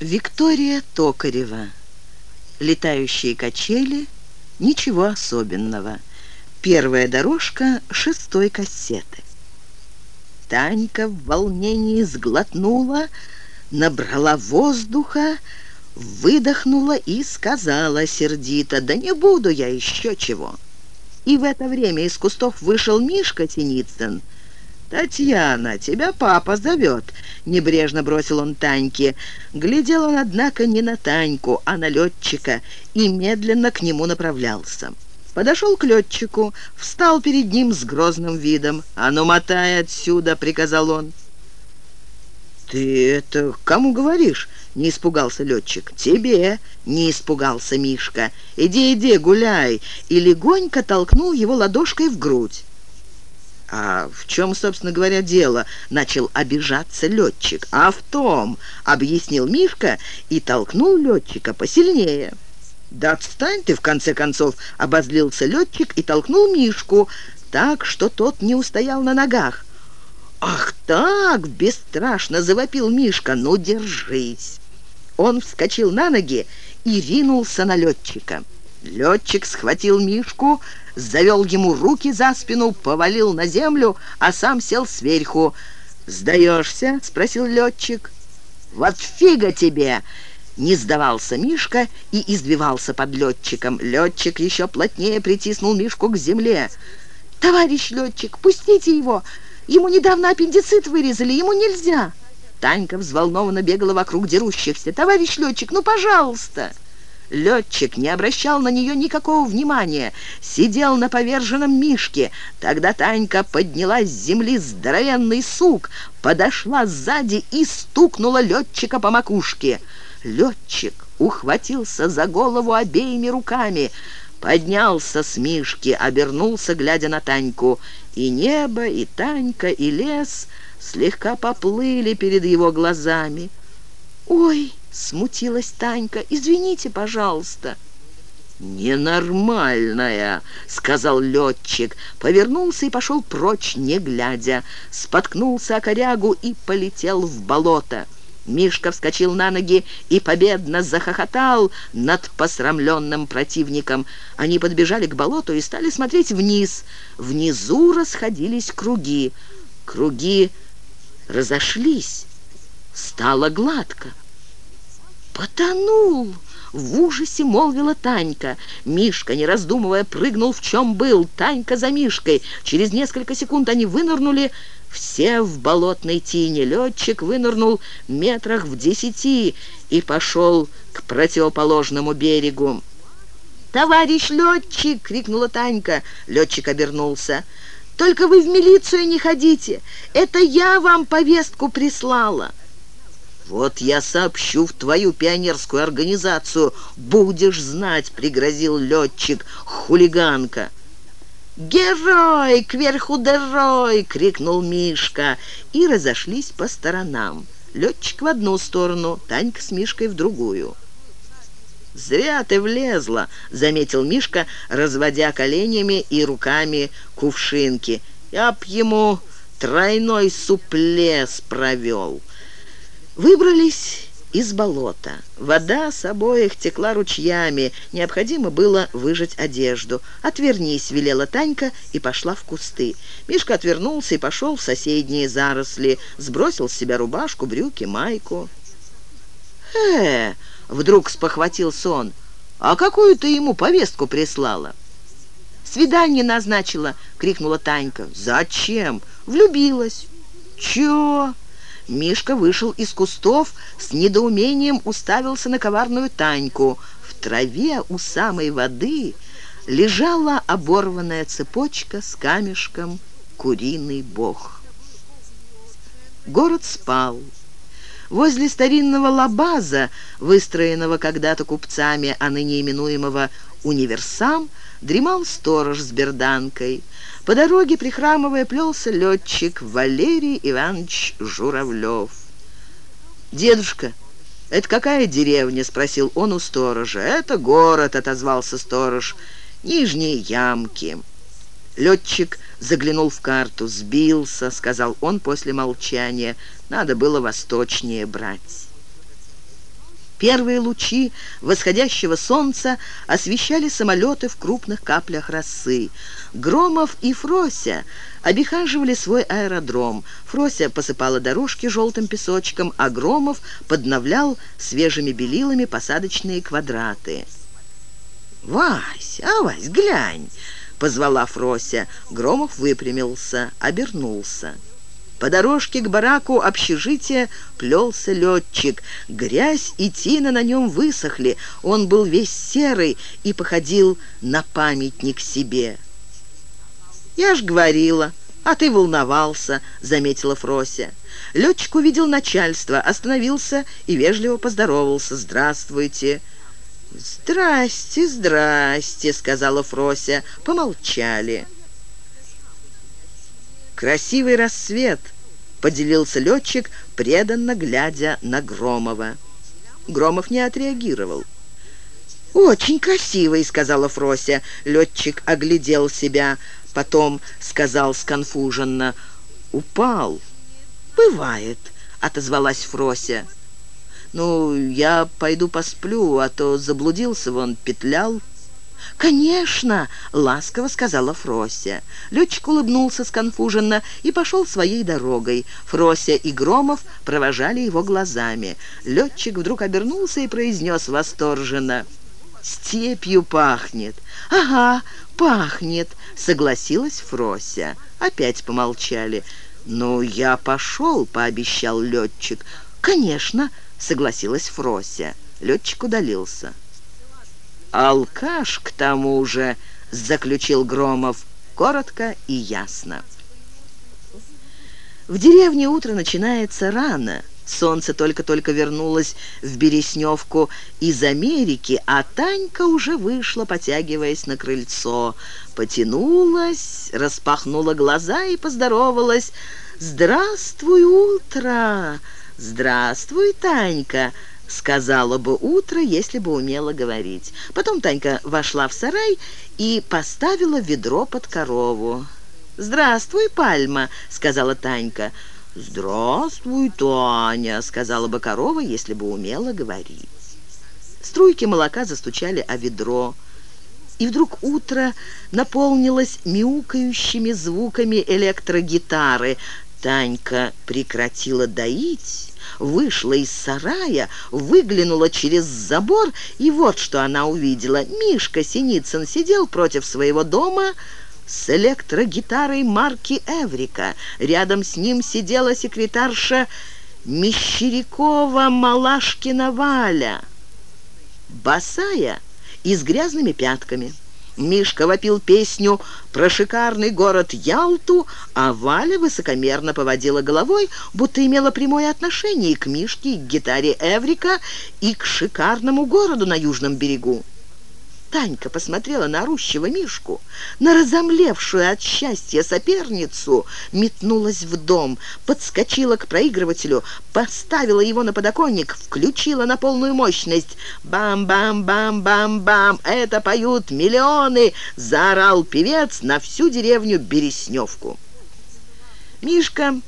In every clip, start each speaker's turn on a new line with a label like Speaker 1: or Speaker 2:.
Speaker 1: Виктория Токарева. Летающие качели. Ничего особенного. Первая дорожка шестой кассеты. Танька в волнении сглотнула, набрала воздуха, выдохнула и сказала сердито, «Да не буду я еще чего». И в это время из кустов вышел Мишка Синицын – «Татьяна, тебя папа зовет», — небрежно бросил он Таньке. Глядел он, однако, не на Таньку, а на летчика, и медленно к нему направлялся. Подошел к летчику, встал перед ним с грозным видом. «А ну, мотай отсюда!» — приказал он. «Ты это кому говоришь?» — не испугался летчик. «Тебе!» — не испугался Мишка. «Иди, иди, гуляй!» И легонько толкнул его ладошкой в грудь. «А в чем, собственно говоря, дело?» — начал обижаться летчик. «А в том», — объяснил Мишка и толкнул летчика посильнее. «Да отстань ты, в конце концов!» — обозлился летчик и толкнул Мишку так, что тот не устоял на ногах. «Ах так!» — бесстрашно завопил Мишка. «Ну, держись!» Он вскочил на ноги и ринулся на летчика. Летчик схватил Мишку, завел ему руки за спину, повалил на землю, а сам сел сверху. «Сдаешься?» — спросил летчик. «Вот фига тебе!» Не сдавался Мишка и избивался под летчиком. Летчик еще плотнее притиснул Мишку к земле. «Товарищ летчик, пустите его! Ему недавно аппендицит вырезали, ему нельзя!» Танька взволнованно бегала вокруг дерущихся. «Товарищ летчик, ну, пожалуйста!» Летчик не обращал на нее никакого внимания, сидел на поверженном мишке. Тогда Танька подняла с земли здоровенный сук, подошла сзади и стукнула летчика по макушке. Летчик ухватился за голову обеими руками, поднялся с мишки, обернулся, глядя на Таньку. И небо, и Танька, и лес слегка поплыли перед его глазами. «Ой!» — смутилась Танька. «Извините, пожалуйста». «Ненормальная», — сказал летчик, повернулся и пошел прочь, не глядя. Споткнулся о корягу и полетел в болото. Мишка вскочил на ноги и победно захохотал над посрамленным противником. Они подбежали к болоту и стали смотреть вниз. Внизу расходились круги. Круги разошлись. Стало гладко. «Потонул!» — в ужасе молвила Танька. Мишка, не раздумывая, прыгнул в чем был. Танька за Мишкой. Через несколько секунд они вынырнули все в болотной тине. Летчик вынырнул метрах в десяти и пошел к противоположному берегу. «Товарищ летчик!» — крикнула Танька. Летчик обернулся. «Только вы в милицию не ходите! Это я вам повестку прислала!» «Вот я сообщу в твою пионерскую организацию, будешь знать», — пригрозил летчик, хулиганка. «Герой! Кверху дорой!» — крикнул Мишка, и разошлись по сторонам. Летчик в одну сторону, Танька с Мишкой в другую. «Зря ты влезла», — заметил Мишка, разводя коленями и руками кувшинки. «Я б ему тройной суплес провел». Выбрались из болота. Вода с обоих текла ручьями. Необходимо было выжать одежду. «Отвернись», — велела Танька и пошла в кусты. Мишка отвернулся и пошел в соседние заросли. Сбросил с себя рубашку, брюки, майку. «Э!» — вдруг спохватился он. «А какую ты ему повестку прислала?» «Свидание назначила!» — крикнула Танька. «Зачем?» «Влюбилась». «Чё?» Мишка вышел из кустов, с недоумением уставился на коварную Таньку. В траве у самой воды лежала оборванная цепочка с камешком «Куриный бог». Город спал. Возле старинного лабаза, выстроенного когда-то купцами, а ныне именуемого «Универсам», дремал сторож с берданкой. По дороге, прихрамывая, плелся летчик Валерий Иванович Журавлев. «Дедушка, это какая деревня?» — спросил он у сторожа. «Это город», — отозвался сторож. «Нижние ямки». Летчик заглянул в карту. «Сбился», — сказал он после молчания. «Надо было восточнее брать». Первые лучи восходящего солнца освещали самолеты в крупных каплях росы. Громов и Фрося обихаживали свой аэродром. Фрося посыпала дорожки желтым песочком, а Громов подновлял свежими белилами посадочные квадраты. «Вась, а, Вась, глянь!» — позвала Фрося. Громов выпрямился, обернулся. По дорожке к бараку общежития плелся летчик. Грязь и тина на нем высохли. Он был весь серый и походил на памятник себе. «Я ж говорила, а ты волновался», — заметила Фрося. Летчик увидел начальство, остановился и вежливо поздоровался. «Здравствуйте». «Здрасте, здрасте», — сказала Фрося. Помолчали. «Красивый рассвет», — поделился летчик, преданно глядя на Громова. Громов не отреагировал. «Очень красивый», — сказала Фрося. Летчик оглядел себя, потом сказал сконфуженно. «Упал». «Бывает», — отозвалась Фрося. «Ну, я пойду посплю, а то заблудился вон, петлял». «Конечно!» — ласково сказала Фрося. Летчик улыбнулся сконфуженно и пошел своей дорогой. Фрося и Громов провожали его глазами. Летчик вдруг обернулся и произнес восторженно. «Степью пахнет!» «Ага, пахнет!» — согласилась Фрося. Опять помолчали. «Ну, я пошел», — пообещал летчик. «Конечно!» — согласилась Фрося. Летчик удалился. «Алкаш, к тому же», — заключил Громов, коротко и ясно. В деревне утро начинается рано. Солнце только-только вернулось в Бересневку из Америки, а Танька уже вышла, потягиваясь на крыльцо. Потянулась, распахнула глаза и поздоровалась. «Здравствуй, утро!» «Здравствуй, Танька!» Сказала бы утро, если бы умела говорить. Потом Танька вошла в сарай и поставила ведро под корову. «Здравствуй, Пальма», — сказала Танька. «Здравствуй, Таня», — сказала бы корова, если бы умела говорить. Струйки молока застучали о ведро. И вдруг утро наполнилось мяукающими звуками электрогитары. Танька прекратила доить вышла из сарая, выглянула через забор, и вот что она увидела. Мишка Синицын сидел против своего дома с электрогитарой марки «Эврика». Рядом с ним сидела секретарша Мещерякова-Малашкина Валя, босая и с грязными пятками. Мишка вопил песню про шикарный город Ялту, а Валя высокомерно поводила головой, будто имела прямое отношение к Мишке, к гитаре Эврика и к шикарному городу на южном берегу. Танька посмотрела на орущего Мишку, на разомлевшую от счастья соперницу, метнулась в дом, подскочила к проигрывателю, поставила его на подоконник, включила на полную мощность. «Бам-бам-бам-бам-бам! Это поют миллионы!» — заорал певец на всю деревню Бересневку. Мишка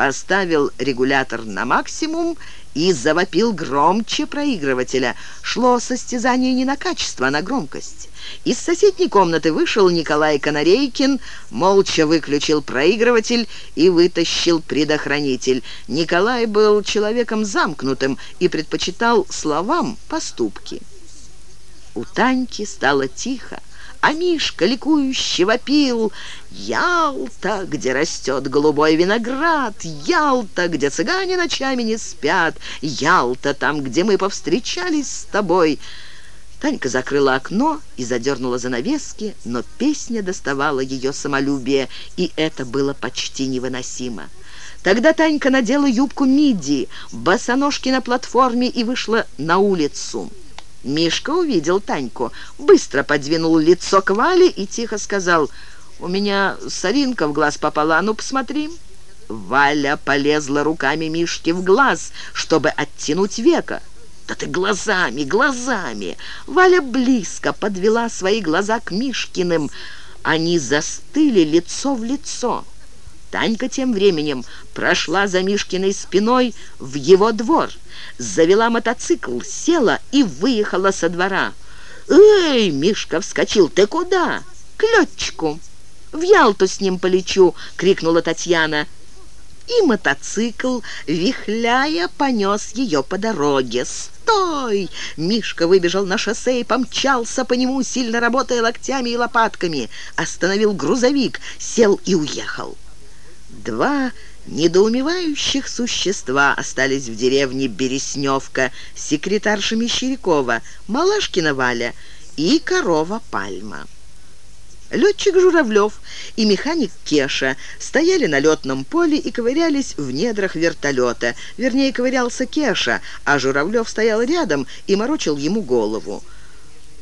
Speaker 1: поставил регулятор на максимум и завопил громче проигрывателя. Шло состязание не на качество, а на громкость. Из соседней комнаты вышел Николай Канарейкин, молча выключил проигрыватель и вытащил предохранитель. Николай был человеком замкнутым и предпочитал словам поступки. У Таньки стало тихо а Мишка ликующе вопил «Ялта, где растет голубой виноград! Ялта, где цыгане ночами не спят! Ялта, там, где мы повстречались с тобой!» Танька закрыла окно и задернула занавески, но песня доставала ее самолюбие, и это было почти невыносимо. Тогда Танька надела юбку миди, босоножки на платформе и вышла на улицу. Мишка увидел Таньку, быстро подвинул лицо к Вале и тихо сказал, «У меня соринка в глаз попала, а ну посмотри». Валя полезла руками Мишке в глаз, чтобы оттянуть века. «Да ты глазами, глазами!» Валя близко подвела свои глаза к Мишкиным. Они застыли лицо в лицо. Танька тем временем прошла за Мишкиной спиной в его двор, завела мотоцикл, села и выехала со двора. «Эй!» — Мишка вскочил. «Ты куда?» «К летчику». «В Ялту с ним полечу!» — крикнула Татьяна. И мотоцикл, вихляя, понес ее по дороге. «Стой!» Мишка выбежал на шоссе и помчался по нему, сильно работая локтями и лопатками. Остановил грузовик, сел и уехал. Два недоумевающих существа остались в деревне Бересневка, секретарша Мещерякова, Малашкина Валя и корова Пальма. Летчик Журавлев и механик Кеша стояли на летном поле и ковырялись в недрах вертолета. Вернее, ковырялся Кеша, а Журавлев стоял рядом и морочил ему голову.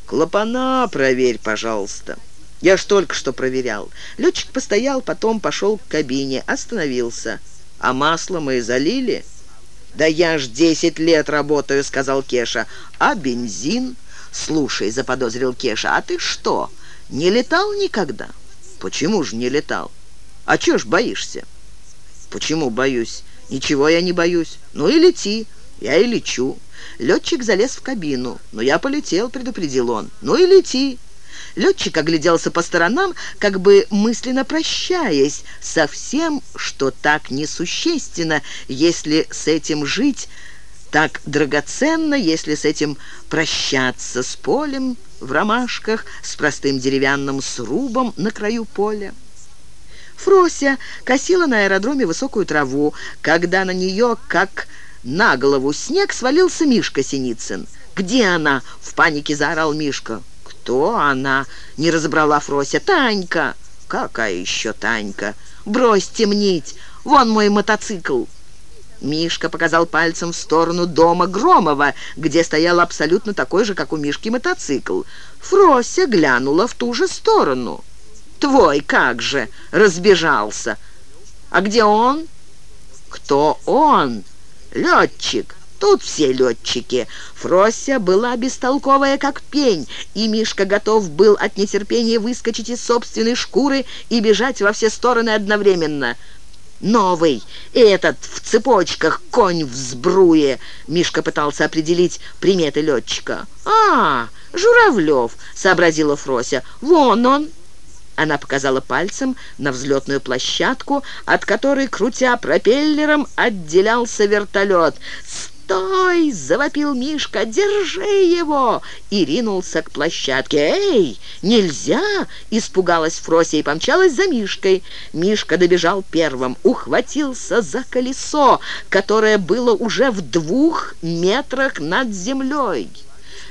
Speaker 1: «Клапана проверь, пожалуйста». Я ж только что проверял. Летчик постоял, потом пошел к кабине, остановился. А масло мы залили? Да я ж десять лет работаю, сказал Кеша. А бензин? Слушай, заподозрил Кеша, а ты что, не летал никогда? Почему же не летал? А чё ж боишься? Почему боюсь? Ничего я не боюсь. Ну и лети. Я и лечу. Летчик залез в кабину. Ну я полетел, предупредил он. Ну и лети. Летчик огляделся по сторонам, как бы мысленно прощаясь со всем, что так несущественно, если с этим жить, так драгоценно, если с этим прощаться, с полем в ромашках, с простым деревянным срубом на краю поля. Фрося косила на аэродроме высокую траву, когда на нее, как на голову снег, свалился Мишка Синицын. «Где она?» — в панике заорал Мишка. «Кто она?» — не разобрала Фрося. «Танька!» «Какая еще Танька?» «Брось темнить! Вон мой мотоцикл!» Мишка показал пальцем в сторону дома Громова, где стоял абсолютно такой же, как у Мишки, мотоцикл. Фрося глянула в ту же сторону. «Твой как же!» — разбежался. «А где он?» «Кто он?» «Летчик. Тут все летчики. Фрося была бестолковая, как пень, и Мишка готов был от нетерпения выскочить из собственной шкуры и бежать во все стороны одновременно. «Новый! Этот в цепочках, конь в сбруе!» Мишка пытался определить приметы летчика. «А, Журавлев!» — сообразила Фрося. «Вон он!» Она показала пальцем на взлетную площадку, от которой, крутя пропеллером, отделялся вертолет. «Стой!» — завопил Мишка. «Держи его!» И ринулся к площадке. «Эй, нельзя!» — испугалась Фрося и помчалась за Мишкой. Мишка добежал первым, ухватился за колесо, которое было уже в двух метрах над землей.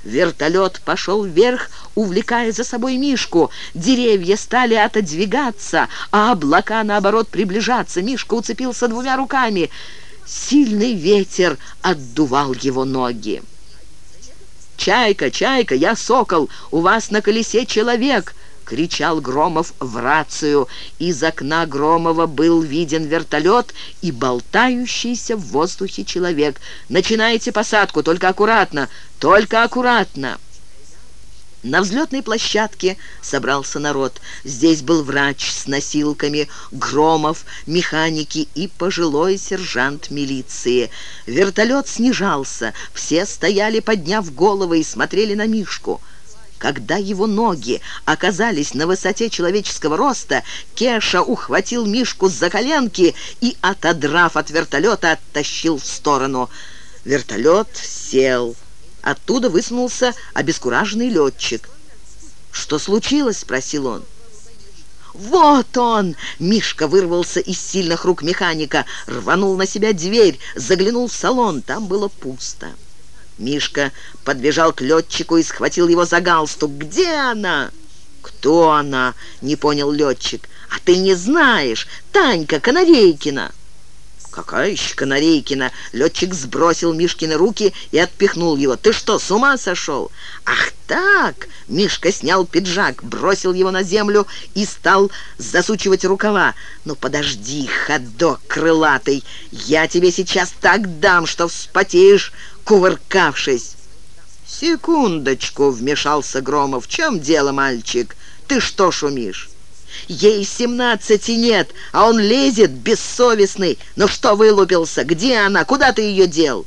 Speaker 1: Вертолет пошел вверх, увлекая за собой Мишку. Деревья стали отодвигаться, а облака, наоборот, приближаться. Мишка уцепился двумя руками — Сильный ветер отдувал его ноги. «Чайка, чайка, я сокол, у вас на колесе человек!» — кричал Громов в рацию. Из окна Громова был виден вертолет и болтающийся в воздухе человек. «Начинайте посадку, только аккуратно, только аккуратно!» На взлетной площадке собрался народ. Здесь был врач с носилками, Громов, механики и пожилой сержант милиции. Вертолет снижался, все стояли, подняв головы и смотрели на Мишку. Когда его ноги оказались на высоте человеческого роста, Кеша ухватил Мишку за коленки и, отодрав от вертолета, оттащил в сторону. Вертолет сел. Оттуда высунулся обескураженный летчик. «Что случилось?» — спросил он. «Вот он!» — Мишка вырвался из сильных рук механика, рванул на себя дверь, заглянул в салон. Там было пусто. Мишка подбежал к летчику и схватил его за галстук. «Где она?» «Кто она?» — не понял летчик. «А ты не знаешь! Танька Канарейкина!» «Какая еще Канарейкина?» Летчик сбросил Мишкины руки и отпихнул его. «Ты что, с ума сошел?» «Ах так!» Мишка снял пиджак, бросил его на землю и стал засучивать рукава. «Ну подожди, ходок крылатый, я тебе сейчас так дам, что вспотеешь, кувыркавшись!» «Секундочку!» — вмешался Громов. «В чем дело, мальчик? Ты что шумишь?» Ей семнадцати нет, а он лезет, бессовестный. Ну что вылупился? Где она? Куда ты ее дел?»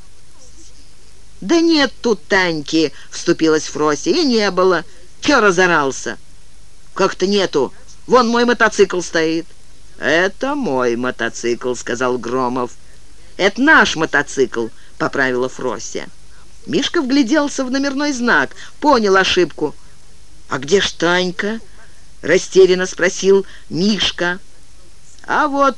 Speaker 1: «Да нет тут Таньки», — вступилась Фрося, — «и не было. Че разорался?» «Как-то нету. Вон мой мотоцикл стоит». «Это мой мотоцикл», — сказал Громов. «Это наш мотоцикл», — поправила Фрося. Мишка вгляделся в номерной знак, понял ошибку. «А где ж Танька?» — растерянно спросил Мишка. «А вот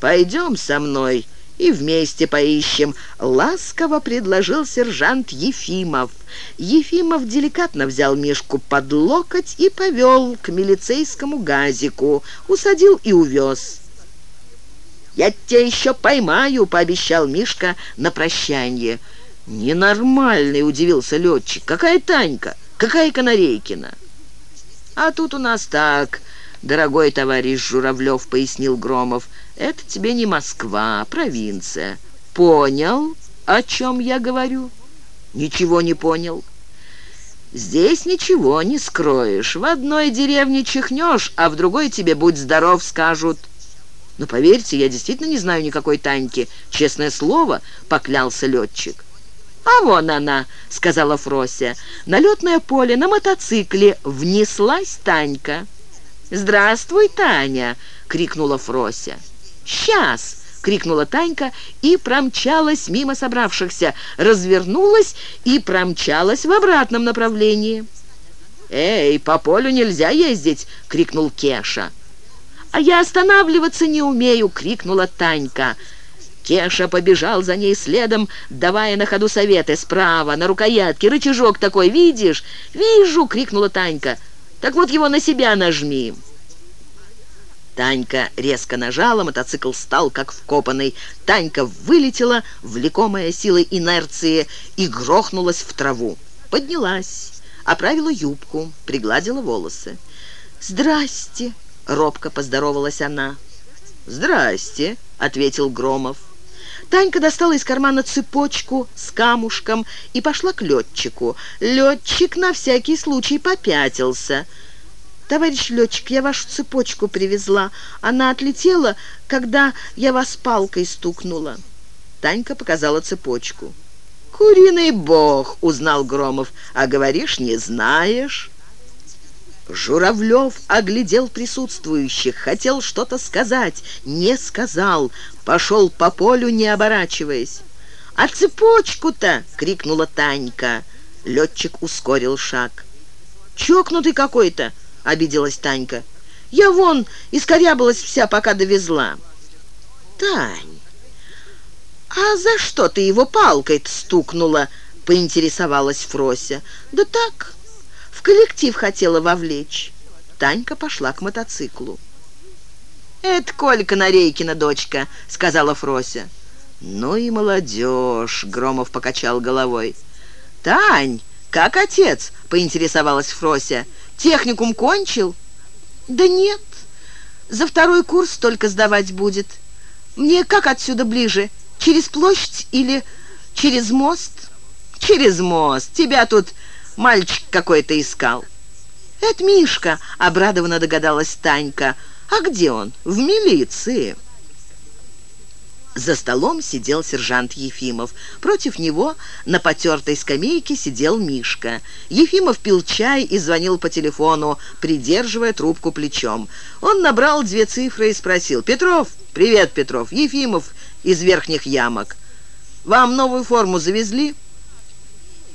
Speaker 1: пойдем со мной и вместе поищем», — ласково предложил сержант Ефимов. Ефимов деликатно взял Мишку под локоть и повел к милицейскому газику, усадил и увез. «Я тебя еще поймаю», — пообещал Мишка на прощание. «Ненормальный», — удивился летчик. «Какая Танька? Какая Канарейкина?» «А тут у нас так, дорогой товарищ Журавлев», — пояснил Громов. «Это тебе не Москва, а провинция». «Понял, о чем я говорю?» «Ничего не понял». «Здесь ничего не скроешь. В одной деревне чихнешь, а в другой тебе «будь здоров» скажут». «Но поверьте, я действительно не знаю никакой Таньки. Честное слово», — поклялся летчик. «А вон она», — сказала Фрося. На летное поле на мотоцикле внеслась Танька. «Здравствуй, Таня!» — крикнула Фрося. «Сейчас!» — крикнула Танька и промчалась мимо собравшихся, развернулась и промчалась в обратном направлении. «Эй, по полю нельзя ездить!» — крикнул Кеша. «А я останавливаться не умею!» — крикнула Танька. Кеша побежал за ней следом, давая на ходу советы. «Справа, на рукоятке, рычажок такой, видишь?» «Вижу!» — крикнула Танька. «Так вот его на себя нажми!» Танька резко нажала, мотоцикл стал как вкопанный. Танька вылетела, влекомая силой инерции, и грохнулась в траву. Поднялась, оправила юбку, пригладила волосы. «Здрасте!» — робко поздоровалась она. «Здрасте!» — ответил Громов. Танька достала из кармана цепочку с камушком и пошла к летчику. Летчик на всякий случай попятился. «Товарищ летчик, я вашу цепочку привезла. Она отлетела, когда я вас палкой стукнула». Танька показала цепочку. «Куриный бог!» — узнал Громов. «А говоришь, не знаешь?» Журавлев оглядел присутствующих, хотел что-то сказать, не сказал, пошел по полю, не оборачиваясь. «А цепочку-то!» — крикнула Танька. Летчик ускорил шаг. «Чокнутый какой-то!» — обиделась Танька. «Я вон искорябалась вся, пока довезла». «Тань, а за что ты его палкой-то стукнула?» — поинтересовалась Фрося. «Да так, коллектив хотела вовлечь. Танька пошла к мотоциклу. «Это Колька Нарейкина дочка», — сказала Фрося. «Ну и молодежь», — Громов покачал головой. «Тань, как отец?» — поинтересовалась Фрося. «Техникум кончил?» «Да нет, за второй курс только сдавать будет. Мне как отсюда ближе, через площадь или через мост?» «Через мост. Тебя тут Мальчик какой-то искал». «Это Мишка», — обрадованно догадалась Танька. «А где он?» «В милиции». За столом сидел сержант Ефимов. Против него на потертой скамейке сидел Мишка. Ефимов пил чай и звонил по телефону, придерживая трубку плечом. Он набрал две цифры и спросил. «Петров?» «Привет, Петров. Ефимов из Верхних Ямок. Вам новую форму завезли?»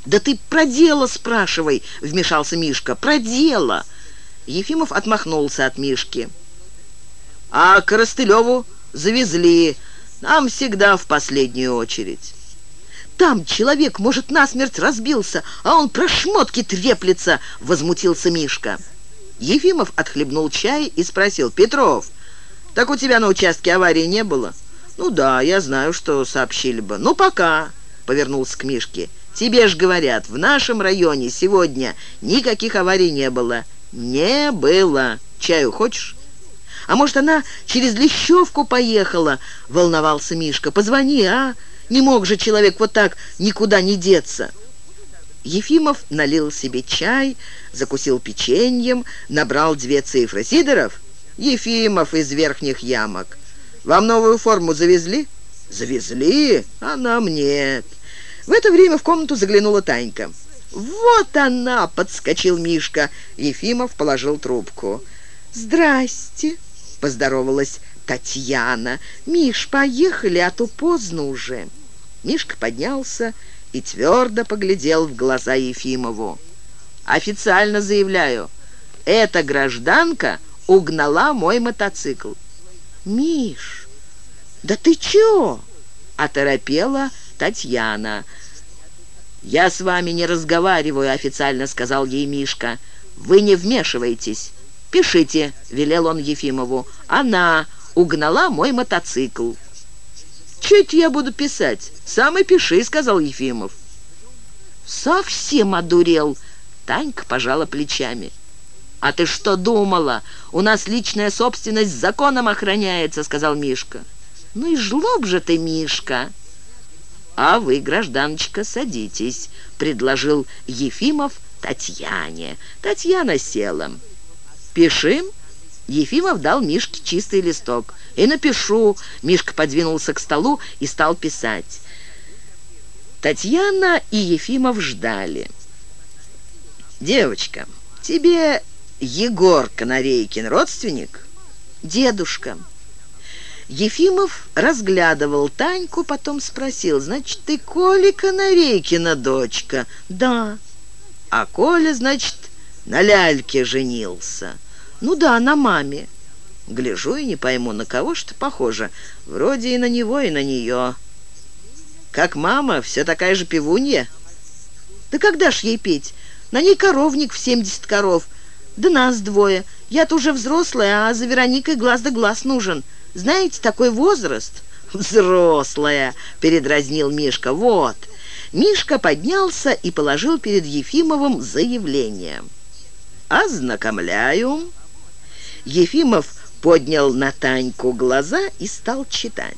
Speaker 1: «Да ты про дело спрашивай!» — вмешался Мишка. «Про дело!» Ефимов отмахнулся от Мишки. «А Коростылеву завезли. Нам всегда в последнюю очередь». «Там человек, может, насмерть разбился, а он про шмотки треплется!» — возмутился Мишка. Ефимов отхлебнул чай и спросил. «Петров, так у тебя на участке аварии не было?» «Ну да, я знаю, что сообщили бы. Ну, пока!» — повернулся к Мишке. Тебе ж говорят, в нашем районе сегодня никаких аварий не было. Не было. Чаю хочешь? А может, она через Лещевку поехала?» — волновался Мишка. «Позвони, а? Не мог же человек вот так никуда не деться». Ефимов налил себе чай, закусил печеньем, набрал две цифры. «Сидоров, Ефимов из верхних ямок. Вам новую форму завезли?» «Завезли, а нам нет». В это время в комнату заглянула Танька. «Вот она!» — подскочил Мишка. Ефимов положил трубку. «Здрасте!» — поздоровалась Татьяна. «Миш, поехали, а то поздно уже». Мишка поднялся и твердо поглядел в глаза Ефимову. «Официально заявляю, эта гражданка угнала мой мотоцикл». «Миш, да ты чё?» — оторопела Татьяна. «Я с вами не разговариваю», — официально сказал ей Мишка. «Вы не вмешивайтесь. Пишите», — велел он Ефимову. «Она угнала мой мотоцикл». «Чуть я буду писать? Сам и пиши», — сказал Ефимов. «Совсем одурел», — Танька пожала плечами. «А ты что думала? У нас личная собственность законом охраняется», — сказал Мишка. «Ну и жлоб же ты, Мишка!» «А вы, гражданочка, садитесь», — предложил Ефимов Татьяне. Татьяна села. «Пишем?» Ефимов дал Мишке чистый листок. «И напишу». Мишка подвинулся к столу и стал писать. Татьяна и Ефимов ждали. «Девочка, тебе Егор Канарейкин родственник?» «Дедушка». Ефимов разглядывал Таньку, потом спросил, «Значит, ты Коля Канарейкина дочка?» «Да». «А Коля, значит, на ляльке женился?» «Ну да, на маме». Гляжу и не пойму, на кого что похоже. Вроде и на него, и на нее. Как мама, все такая же пивунья. Да когда ж ей петь? На ней коровник в семьдесят коров. Да нас двое. Я-то уже взрослая, а за Вероникой глаз да глаз нужен. Знаете, такой возраст...» «Взрослая», — передразнил Мишка. «Вот». Мишка поднялся и положил перед Ефимовым заявление. «Ознакомляю». Ефимов поднял на Таньку глаза и стал читать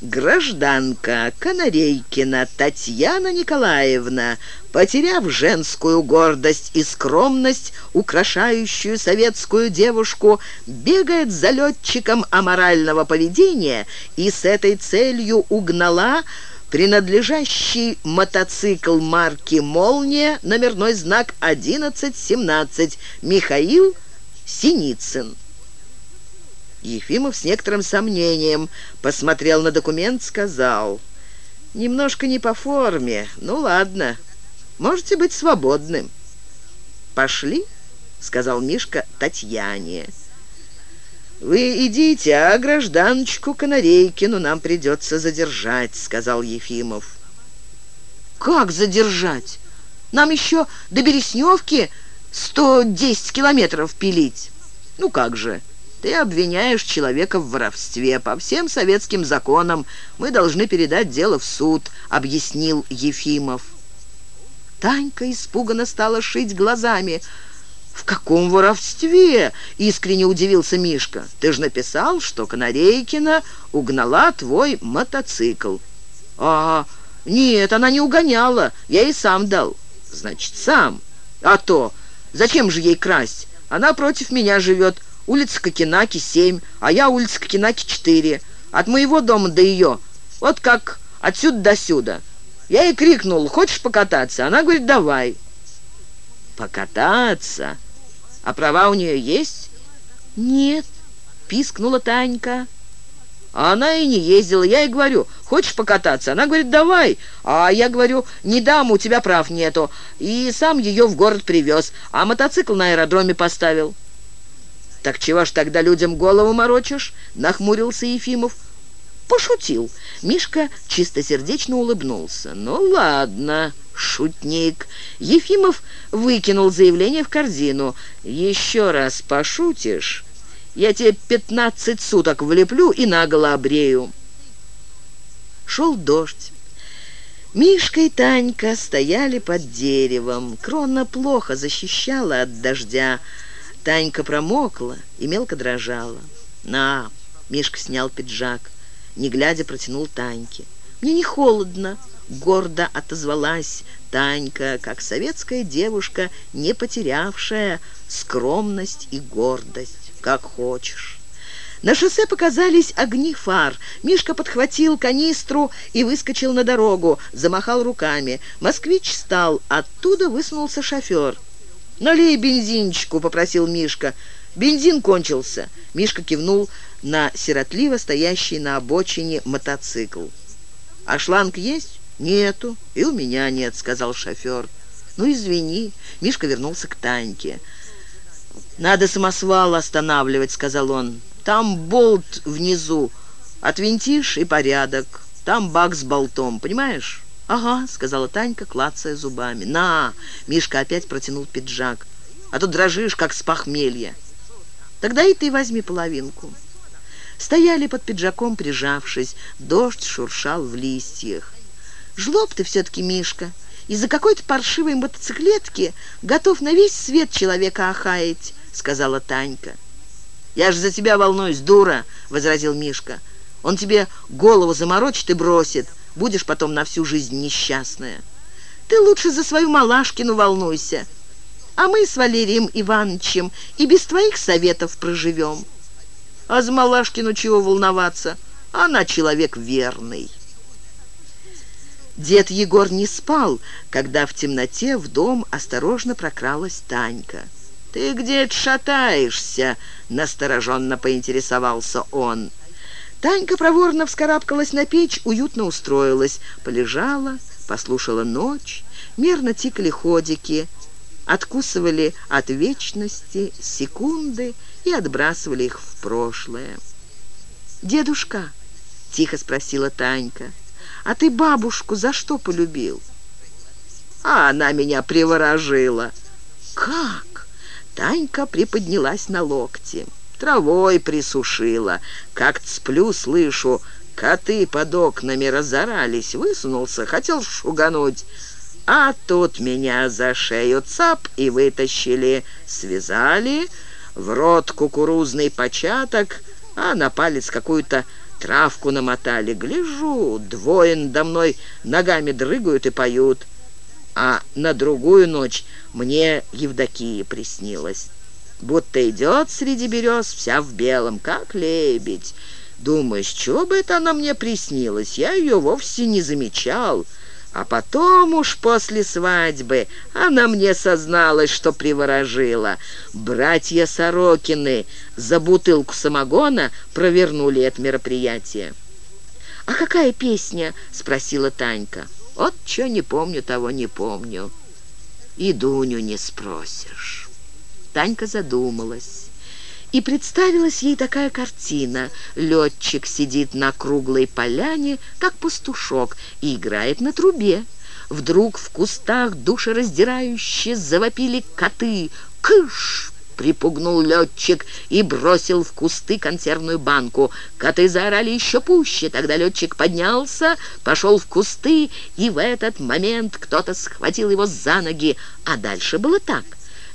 Speaker 1: гражданка Канарейкина Татьяна Николаевна, потеряв женскую гордость и скромность, украшающую советскую девушку, бегает за летчиком аморального поведения и с этой целью угнала принадлежащий мотоцикл марки «Молния», номерной знак 1117, Михаил Синицын. Ефимов с некоторым сомнением посмотрел на документ, сказал, «Немножко не по форме. Ну ладно, можете быть свободным». «Пошли», — сказал Мишка Татьяне. «Вы идите, а гражданочку Канарейкину нам придется задержать», — сказал Ефимов. «Как задержать? Нам еще до Бересневки 110 километров пилить». «Ну как же?» Ты обвиняешь человека в воровстве. По всем советским законам мы должны передать дело в суд», — объяснил Ефимов. Танька испуганно стала шить глазами. «В каком воровстве?» — искренне удивился Мишка. «Ты же написал, что Канарейкина угнала твой мотоцикл». «А, нет, она не угоняла, я ей сам дал». «Значит, сам. А то, зачем же ей красть? Она против меня живет» улица Кокенаки, 7, а я улица Кокенаки, 4. От моего дома до ее, вот как отсюда до сюда. Я ей крикнул, хочешь покататься? Она говорит, давай. Покататься? А права у нее есть? Нет, пискнула Танька. А она и не ездила. Я ей говорю, хочешь покататься? Она говорит, давай. А я говорю, не дам, у тебя прав нету. И сам ее в город привез, а мотоцикл на аэродроме поставил. «Так чего ж тогда людям голову морочишь?» — нахмурился Ефимов. «Пошутил». Мишка чистосердечно улыбнулся. «Ну ладно, шутник». Ефимов выкинул заявление в корзину. «Еще раз пошутишь, я тебе пятнадцать суток влеплю и наголо обрею». Шел дождь. Мишка и Танька стояли под деревом. Крона плохо защищала от дождя, Танька промокла и мелко дрожала. «На!» — Мишка снял пиджак, не глядя протянул Таньке. «Мне не холодно!» — гордо отозвалась Танька, как советская девушка, не потерявшая скромность и гордость. «Как хочешь». На шоссе показались огни фар. Мишка подхватил канистру и выскочил на дорогу, замахал руками. Москвич встал, оттуда высунулся шофер. «Налей бензинчику», — попросил Мишка. «Бензин кончился». Мишка кивнул на сиротливо стоящий на обочине мотоцикл. «А шланг есть?» «Нету, и у меня нет», — сказал шофер. «Ну, извини». Мишка вернулся к Таньке. «Надо самосвал останавливать», — сказал он. Там болт внизу. Отвинтишь и порядок. Там бак с болтом, понимаешь?» «Ага», — сказала Танька, клацая зубами. «На!» — Мишка опять протянул пиджак. «А то дрожишь, как с похмелья». «Тогда и ты возьми половинку». Стояли под пиджаком, прижавшись. Дождь шуршал в листьях. «Жлоб ты все-таки, Мишка. Из-за какой-то паршивой мотоциклетки готов на весь свет человека охаять», — сказала Танька. «Я же за тебя волнуюсь, дура!» — возразил Мишка. «Он тебе голову заморочит и бросит. Будешь потом на всю жизнь несчастная. Ты лучше за свою Малашкину волнуйся. А мы с Валерием Ивановичем и без твоих советов проживем. А за Малашкину чего волноваться? Она человек верный». Дед Егор не спал, когда в темноте в дом осторожно прокралась Танька. «Ты где шатаешься?» — настороженно поинтересовался он. Танька проворно вскарабкалась на печь, уютно устроилась, полежала, послушала ночь, мерно тикали ходики, откусывали от вечности секунды и отбрасывали их в прошлое. «Дедушка», — тихо спросила Танька, — «а ты бабушку за что полюбил?» «А она меня приворожила». «Как?» Танька приподнялась на локти. Травой присушила. Как-то сплю, слышу, коты под окнами разорались. Высунулся, хотел шугануть. А тут меня за шею цап и вытащили. Связали, в рот кукурузный початок, а на палец какую-то травку намотали. Гляжу, двое надо мной ногами дрыгают и поют а на другую ночь мне Евдокия приснилась. Будто идет среди берез вся в белом, как лебедь. Думаешь, чего бы это она мне приснилась? Я ее вовсе не замечал. А потом уж после свадьбы она мне созналась, что приворожила. Братья Сорокины за бутылку самогона провернули это мероприятие. «А какая песня?» — спросила Танька. Вот что не помню, того не помню. И Дуню не спросишь. Танька задумалась. И представилась ей такая картина. Летчик сидит на круглой поляне, как пастушок, и играет на трубе. Вдруг в кустах душераздирающе завопили коты. «Кыш!» припугнул летчик и бросил в кусты консервную банку. Коты заорали еще пуще. Тогда летчик поднялся, пошел в кусты, и в этот момент кто-то схватил его за ноги. А дальше было так.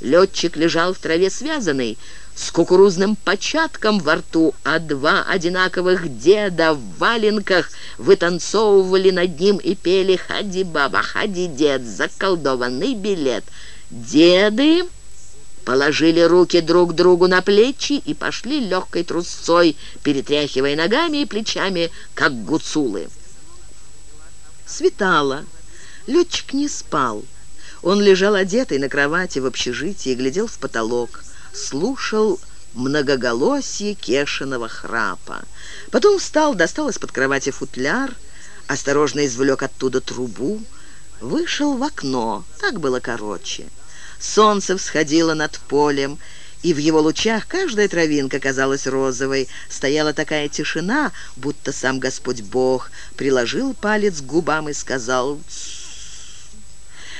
Speaker 1: Летчик лежал в траве связанный, с кукурузным початком во рту, а два одинаковых деда в валенках вытанцовывали над ним и пели «Хади, баба, хади, дед, заколдованный билет». Деды положили руки друг другу на плечи и пошли легкой трусцой, перетряхивая ногами и плечами, как гуцулы. Светало. Летчик не спал. Он лежал одетый на кровати в общежитии глядел в потолок, слушал многоголосие Кешиного храпа. Потом встал, достал из-под кровати футляр, осторожно извлек оттуда трубу, вышел в окно, так было короче. Солнце всходило над полем, и в его лучах каждая травинка казалась розовой. Стояла такая тишина, будто сам Господь Бог приложил палец к губам и сказал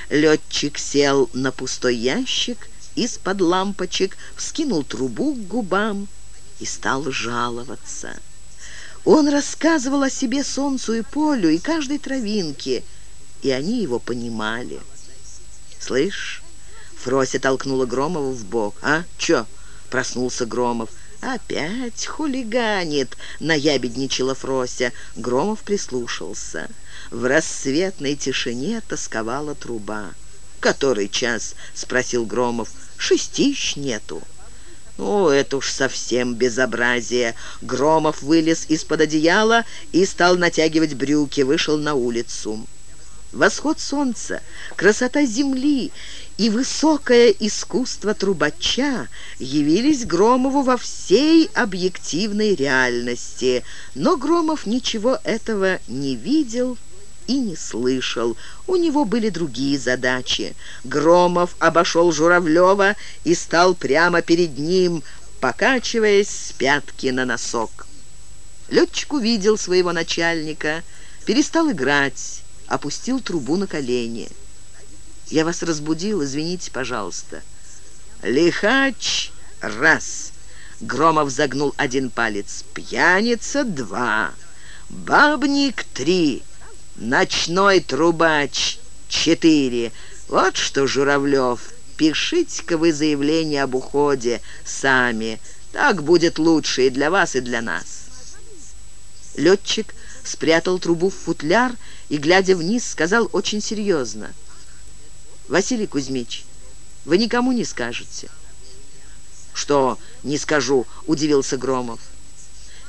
Speaker 1: Летчик сел на пустой ящик из-под лампочек, вскинул трубу к губам и стал жаловаться. Он рассказывал о себе солнцу и полю, и каждой травинке, и они его понимали. «Слышь, Фрося толкнула Громова в бок. «А, чё?» — проснулся Громов. «Опять хулиганит!» — наябедничала Фрося. Громов прислушался. В рассветной тишине тосковала труба. «Который час?» — спросил Громов. «Шестищ нету». «Ну, это уж совсем безобразие!» Громов вылез из-под одеяла и стал натягивать брюки, вышел на улицу. Восход солнца, красота земли и высокое искусство трубача явились Громову во всей объективной реальности, но Громов ничего этого не видел и не слышал. У него были другие задачи. Громов обошел Журавлева и стал прямо перед ним, покачиваясь с пятки на носок. Летчик увидел своего начальника, перестал играть, опустил трубу на колени. Я вас разбудил, извините, пожалуйста. Лихач — раз. Громов загнул один палец. Пьяница — два. Бабник — три. Ночной трубач — четыре. Вот что, Журавлев, пишите-ка вы заявление об уходе сами. Так будет лучше и для вас, и для нас. Летчик спрятал трубу в футляр и, глядя вниз, сказал очень серьезно — Василий Кузьмич, вы никому не скажете». «Что не скажу?» — удивился Громов.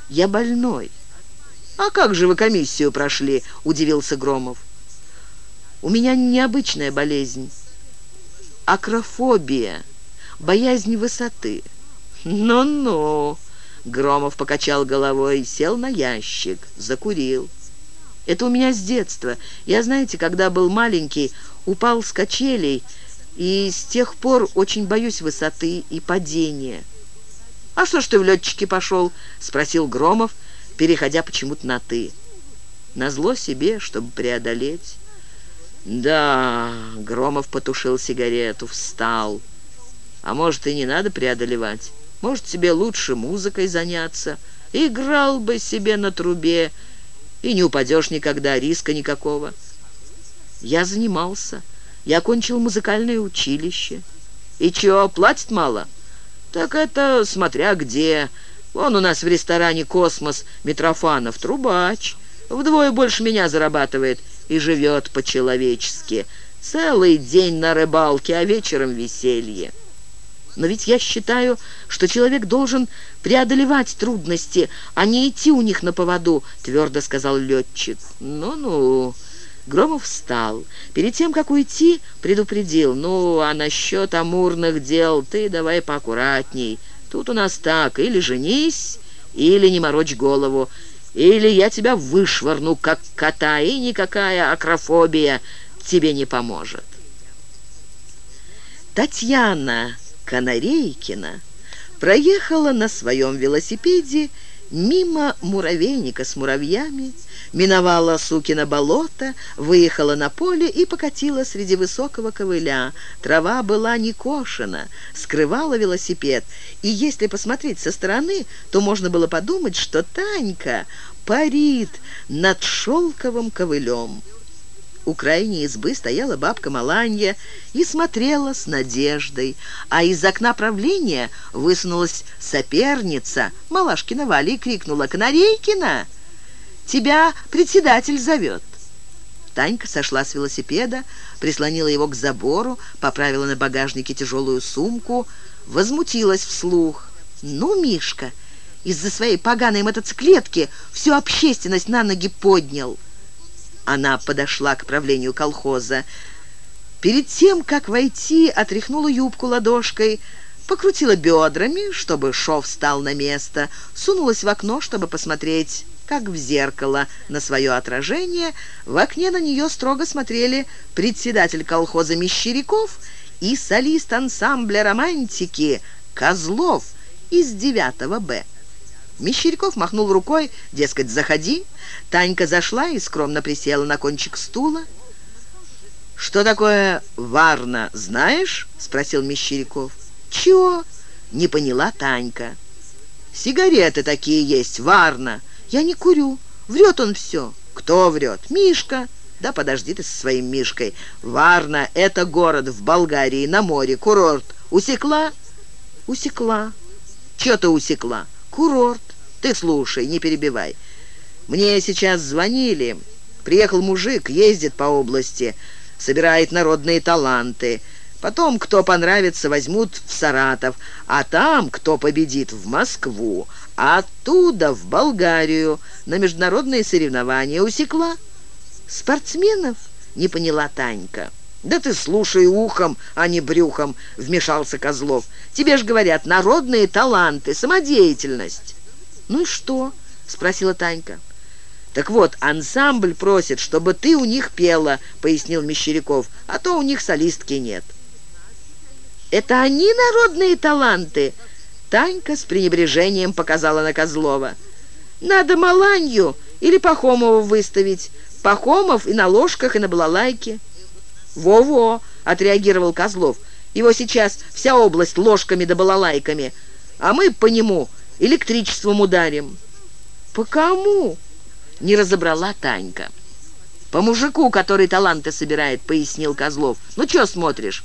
Speaker 1: «Я больной». «А как же вы комиссию прошли?» — удивился Громов. «У меня необычная болезнь. Акрофобия, боязнь высоты». «Ну-ну», — Громов покачал головой, сел на ящик, закурил. «Это у меня с детства. Я, знаете, когда был маленький, упал с качелей, и с тех пор очень боюсь высоты и падения. «А что ж ты в летчике пошел?» — спросил Громов, переходя почему-то на «ты». Назло себе, чтобы преодолеть. «Да...» — Громов потушил сигарету, встал. «А может, и не надо преодолевать? Может, тебе лучше музыкой заняться? Играл бы себе на трубе, и не упадешь никогда, риска никакого». Я занимался. Я окончил музыкальное училище. И чё, платит мало? Так это смотря где. Вон у нас в ресторане «Космос» Митрофанов, трубач. Вдвое больше меня зарабатывает и живет по-человечески. Целый день на рыбалке, а вечером веселье. Но ведь я считаю, что человек должен преодолевать трудности, а не идти у них на поводу, твердо сказал летчик. Ну-ну... Громов встал. Перед тем, как уйти, предупредил. «Ну, а насчет амурных дел ты давай поаккуратней. Тут у нас так, или женись, или не морочь голову, или я тебя вышвырну, как кота, и никакая акрофобия тебе не поможет». Татьяна Канарейкина проехала на своем велосипеде мимо муравейника с муравьями, миновала Сукино болото, выехала на поле и покатила среди высокого ковыля. Трава была не кошена, скрывала велосипед, и если посмотреть со стороны, то можно было подумать, что Танька парит над шелковым ковылем. У крайней избы стояла бабка Маланья и смотрела с надеждой, а из окна правления высунулась соперница Малашкина Валя и крикнула «Канарейкина!» Тебя председатель зовет». Танька сошла с велосипеда, прислонила его к забору, поправила на багажнике тяжелую сумку, возмутилась вслух. «Ну, Мишка, из-за своей поганой мотоциклетки всю общественность на ноги поднял». Она подошла к правлению колхоза. Перед тем, как войти, отряхнула юбку ладошкой, покрутила бедрами, чтобы шов встал на место, сунулась в окно, чтобы посмотреть как в зеркало на свое отражение. В окне на нее строго смотрели председатель колхоза Мещеряков и солист ансамбля романтики Козлов из 9 Б. Мещеряков махнул рукой, дескать, заходи. Танька зашла и скромно присела на кончик стула. «Что такое Варна, знаешь?» — спросил Мещеряков. «Чего?» — не поняла Танька. «Сигареты такие есть, Варна. «Я не курю. Врет он все». «Кто врет?» «Мишка». «Да подожди ты со своим Мишкой. Варна — это город в Болгарии, на море, курорт. Усекла?» «Усекла». «Че ты усекла?» «Курорт. Ты слушай, не перебивай. Мне сейчас звонили. Приехал мужик, ездит по области, собирает народные таланты. Потом, кто понравится, возьмут в Саратов, а там, кто победит, в Москву, а оттуда в Болгарию на международные соревнования. Усекла? Спортсменов? Не поняла Танька. «Да ты слушай ухом, а не брюхом», — вмешался Козлов. «Тебе ж говорят, народные таланты, самодеятельность». «Ну и что?» — спросила Танька. «Так вот, ансамбль просит, чтобы ты у них пела», — пояснил Мещеряков, «а то у них солистки нет». «Это они народные таланты?» Танька с пренебрежением показала на Козлова. «Надо Маланью или Пахомова выставить. Пахомов и на ложках, и на балалайке». «Во-во!» — отреагировал Козлов. «Его сейчас вся область ложками да балалайками, а мы по нему электричеством ударим». «По кому?» — не разобрала Танька. «По мужику, который таланты собирает», — пояснил Козлов. «Ну, чё смотришь?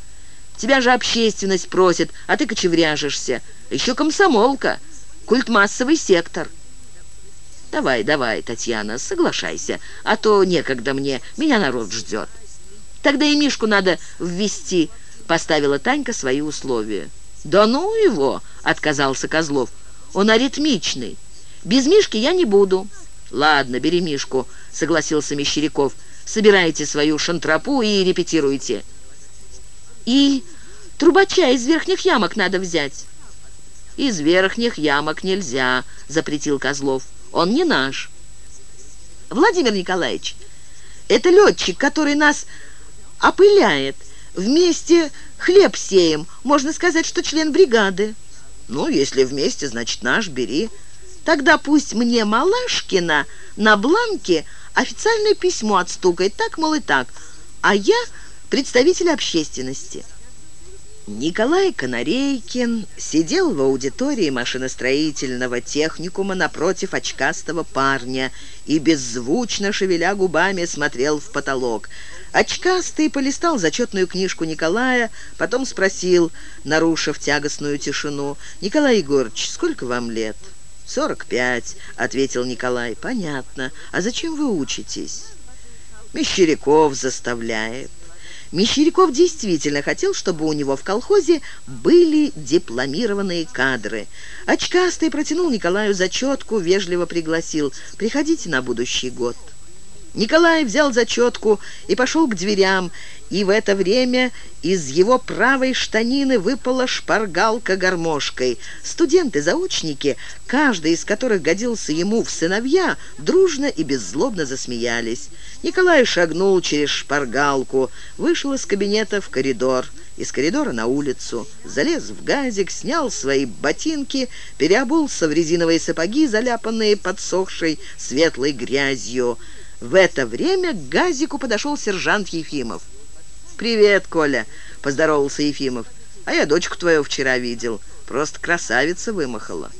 Speaker 1: Тебя же общественность просит, а ты кочевряжешься. Еще комсомолка, культмассовый сектор». «Давай, давай, Татьяна, соглашайся, а то некогда мне, меня народ ждет». «Тогда и Мишку надо ввести», — поставила Танька свои условия. «Да ну его!» — отказался Козлов. «Он аритмичный. Без Мишки я не буду». «Ладно, бери Мишку», — согласился Мещеряков. «Собирайте свою шантропу и репетируйте». «И трубача из верхних ямок надо взять». «Из верхних ямок нельзя», — запретил Козлов. «Он не наш». «Владимир Николаевич, это летчик, который нас опыляет. Вместе хлеб сеем. Можно сказать, что член бригады». «Ну, если вместе, значит, наш, бери». «Тогда пусть мне Малашкина на бланке официальное письмо отстукает, так, мол, и так, а я представитель общественности». Николай Канарейкин сидел в аудитории машиностроительного техникума напротив очкастого парня и беззвучно шевеля губами смотрел в потолок. Очкастый полистал зачетную книжку Николая, потом спросил, нарушив тягостную тишину, «Николай Егорович, сколько вам лет?» «Сорок пять», — ответил Николай. «Понятно. А зачем вы учитесь?» «Мещеряков заставляет». Мещеряков действительно хотел, чтобы у него в колхозе были дипломированные кадры. Очкастый протянул Николаю зачетку, вежливо пригласил «Приходите на будущий год». Николай взял зачетку и пошел к дверям, и в это время из его правой штанины выпала шпаргалка гармошкой. Студенты-заучники, каждый из которых годился ему в сыновья, дружно и беззлобно засмеялись. Николай шагнул через шпаргалку, вышел из кабинета в коридор, из коридора на улицу, залез в газик, снял свои ботинки, переобулся в резиновые сапоги, заляпанные подсохшей светлой грязью. В это время к газику подошел сержант Ефимов. «Привет, Коля!» — поздоровался Ефимов. «А я дочку твою вчера видел. Просто красавица вымахала».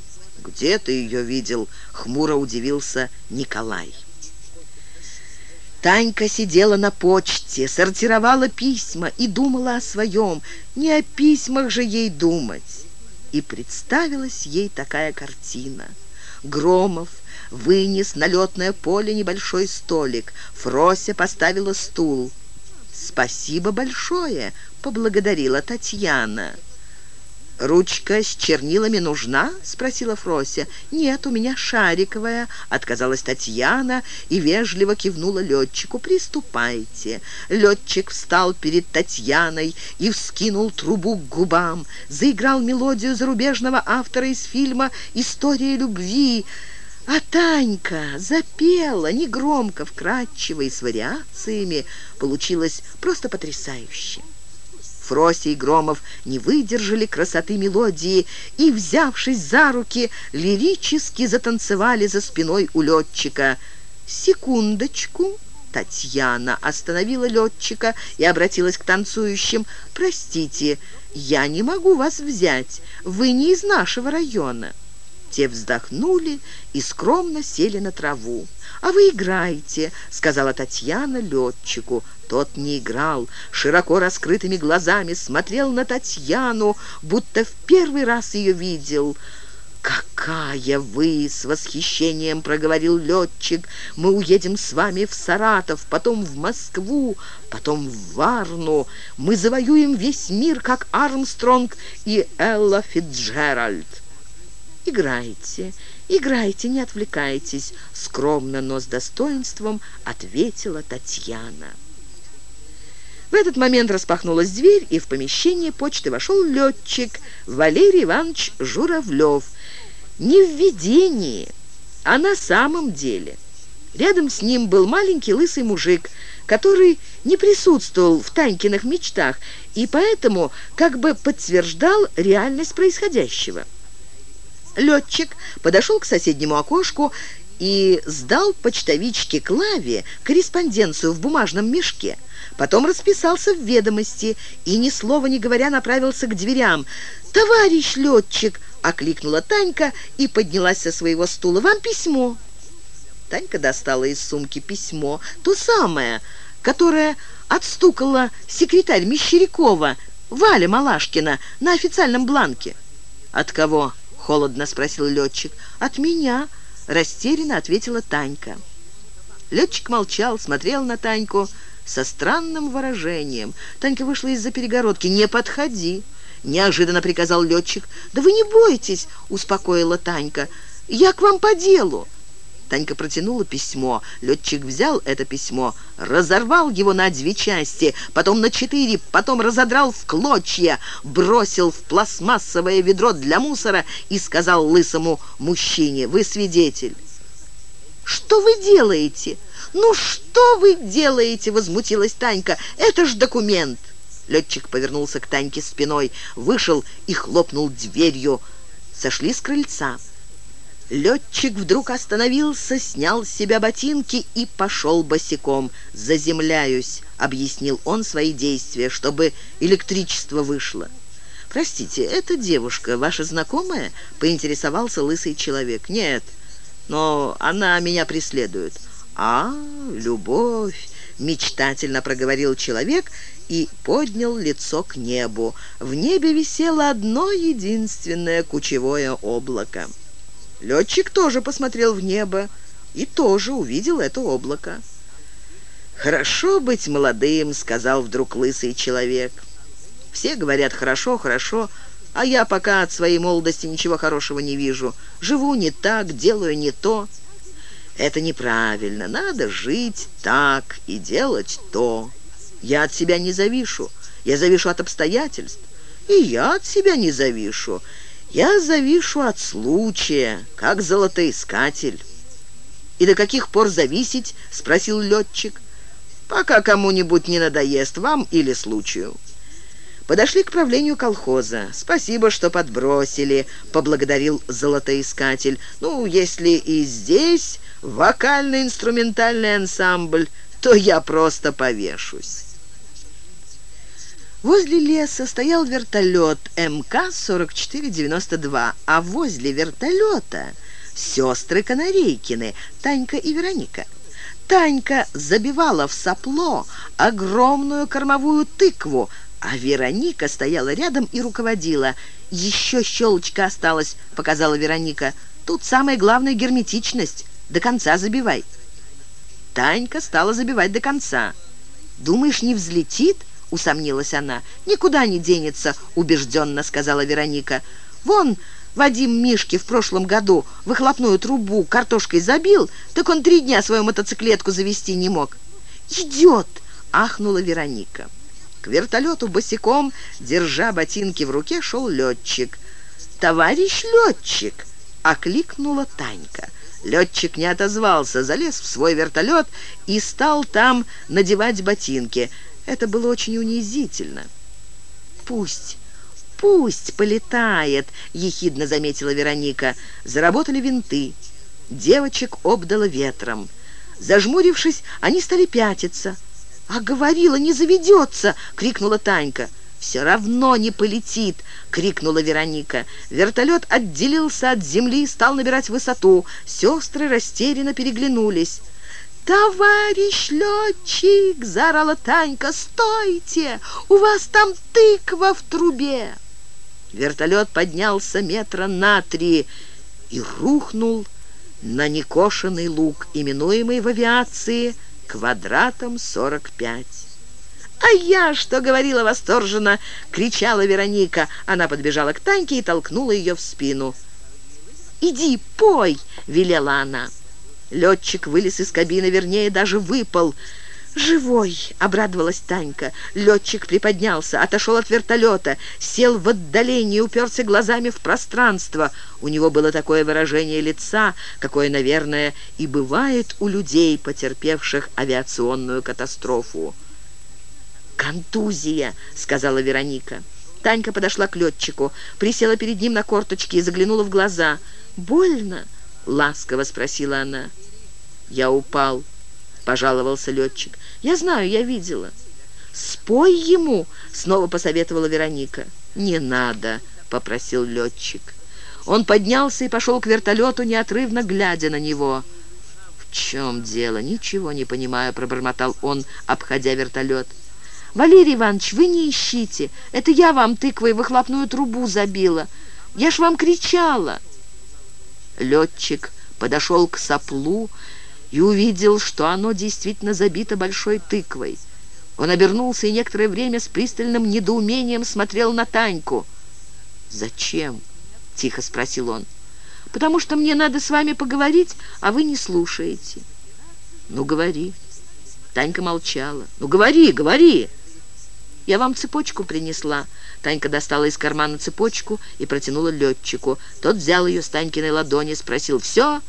Speaker 1: «Где ты ее видел?» — хмуро удивился Николай. Танька сидела на почте, сортировала письма и думала о своем. Не о письмах же ей думать. И представилась ей такая картина. Громов вынес на летное поле небольшой столик. Фрося поставила стул. «Спасибо большое», — поблагодарила Татьяна. «Ручка с чернилами нужна?» — спросила Фрося. «Нет, у меня шариковая», — отказалась Татьяна и вежливо кивнула летчику. «Приступайте». Летчик встал перед Татьяной и вскинул трубу к губам. Заиграл мелодию зарубежного автора из фильма «История любви». А Танька запела негромко, вкрадчиво и с вариациями. Получилось просто потрясающе. Фроси и Громов не выдержали красоты мелодии и, взявшись за руки, лирически затанцевали за спиной у летчика. «Секундочку!» Татьяна остановила летчика и обратилась к танцующим. «Простите, я не могу вас взять. Вы не из нашего района». Те вздохнули и скромно сели на траву. «А вы играете», — сказала Татьяна летчику. Тот не играл, широко раскрытыми глазами смотрел на Татьяну, будто в первый раз ее видел. «Какая вы!» — с восхищением проговорил летчик. «Мы уедем с вами в Саратов, потом в Москву, потом в Варну. Мы завоюем весь мир, как Армстронг и Элла Фитджеральд». «Играйте, играйте, не отвлекайтесь», — скромно, но с достоинством ответила Татьяна. В этот момент распахнулась дверь, и в помещение почты вошел летчик Валерий Иванович Журавлев. Не в видении, а на самом деле. Рядом с ним был маленький лысый мужик, который не присутствовал в Танькиных мечтах и поэтому как бы подтверждал реальность происходящего. Летчик подошел к соседнему окошку и сдал почтовичке Клаве корреспонденцию в бумажном мешке. Потом расписался в ведомости и, ни слова не говоря, направился к дверям. «Товарищ летчик!» — окликнула Танька и поднялась со своего стула. «Вам письмо!» Танька достала из сумки письмо, то самое, которое отстукала секретарь Мещерякова, Валя Малашкина, на официальном бланке. «От кого?» — холодно спросил летчик. «От меня!» растерянно ответила Танька. Летчик молчал, смотрел на Таньку со странным выражением. Танька вышла из-за перегородки. «Не подходи!» — неожиданно приказал летчик. «Да вы не бойтесь!» — успокоила Танька. «Я к вам по делу!» Танька протянула письмо. Летчик взял это письмо, разорвал его на две части, потом на четыре, потом разодрал в клочья, бросил в пластмассовое ведро для мусора и сказал лысому мужчине, «Вы свидетель». «Что вы делаете? Ну что вы делаете?» — возмутилась Танька. «Это ж документ!» Летчик повернулся к Таньке спиной, вышел и хлопнул дверью. Сошли с крыльца. Летчик вдруг остановился, снял с себя ботинки и пошел босиком. «Заземляюсь», — объяснил он свои действия, чтобы электричество вышло. «Простите, эта девушка ваша знакомая?» — поинтересовался лысый человек. «Нет, но она меня преследует». «А, любовь!» — мечтательно проговорил человек и поднял лицо к небу. В небе висело одно единственное кучевое облако. Летчик тоже посмотрел в небо и тоже увидел это облако. «Хорошо быть молодым», — сказал вдруг лысый человек. «Все говорят «хорошо, хорошо», а я пока от своей молодости ничего хорошего не вижу. Живу не так, делаю не то. Это неправильно. Надо жить так и делать то. Я от себя не завишу. Я завишу от обстоятельств. И я от себя не завишу. Я завишу от случая, как золотоискатель. «И до каких пор зависеть?» — спросил летчик. «Пока кому-нибудь не надоест, вам или случаю». Подошли к правлению колхоза. «Спасибо, что подбросили», — поблагодарил золотоискатель. «Ну, если и здесь вокально-инструментальный ансамбль, то я просто повешусь». Возле леса стоял вертолет МК-4492, а возле вертолета сестры Канарейкины, Танька и Вероника. Танька забивала в сопло огромную кормовую тыкву, а Вероника стояла рядом и руководила. «Еще щелочка осталась», — показала Вероника. «Тут самое главное — герметичность. До конца забивай». Танька стала забивать до конца. «Думаешь, не взлетит?» усомнилась она. «Никуда не денется», — убежденно сказала Вероника. «Вон Вадим Мишки в прошлом году выхлопную трубу картошкой забил, так он три дня свою мотоциклетку завести не мог». «Идет!» — ахнула Вероника. К вертолету босиком, держа ботинки в руке, шел летчик. «Товарищ летчик!» — окликнула Танька. Летчик не отозвался, залез в свой вертолет и стал там надевать ботинки — это было очень унизительно. «Пусть, пусть полетает», — ехидно заметила Вероника. Заработали винты. Девочек обдало ветром. Зажмурившись, они стали пятиться. «А говорила, не заведется!» — крикнула Танька. «Все равно не полетит!» — крикнула Вероника. Вертолет отделился от земли и стал набирать высоту. Сестры растерянно переглянулись. «Товарищ летчик!» — заорала Танька. «Стойте! У вас там тыква в трубе!» Вертолет поднялся метра на три. и рухнул на некошенный луг, именуемый в авиации квадратом 45. «А я что говорила восторженно!» — кричала Вероника. Она подбежала к Таньке и толкнула ее в спину. «Иди, пой!» — велела она. Летчик вылез из кабины, вернее, даже выпал. «Живой!» — обрадовалась Танька. Летчик приподнялся, отошел от вертолета, сел в отдалении, уперся глазами в пространство. У него было такое выражение лица, какое, наверное, и бывает у людей, потерпевших авиационную катастрофу. «Контузия», — сказала Вероника. Танька подошла к летчику, присела перед ним на корточки и заглянула в глаза. «Больно?» — ласково спросила она. «Я упал», — пожаловался летчик. «Я знаю, я видела». «Спой ему!» — снова посоветовала Вероника. «Не надо», — попросил летчик. Он поднялся и пошел к вертолету, неотрывно глядя на него. «В чем дело? Ничего не понимаю», — пробормотал он, обходя вертолет. «Валерий Иванович, вы не ищите. Это я вам тыквой выхлопную трубу забила. Я ж вам кричала». Летчик подошел к соплу и увидел, что оно действительно забито большой тыквой. Он обернулся и некоторое время с пристальным недоумением смотрел на Таньку. «Зачем?» — тихо спросил он. «Потому что мне надо с вами поговорить, а вы не слушаете». «Ну, говори». Танька молчала. «Ну, говори, говори!» «Я вам цепочку принесла». Танька достала из кармана цепочку и протянула летчику. Тот взял ее с Танькиной ладони, спросил «Все?»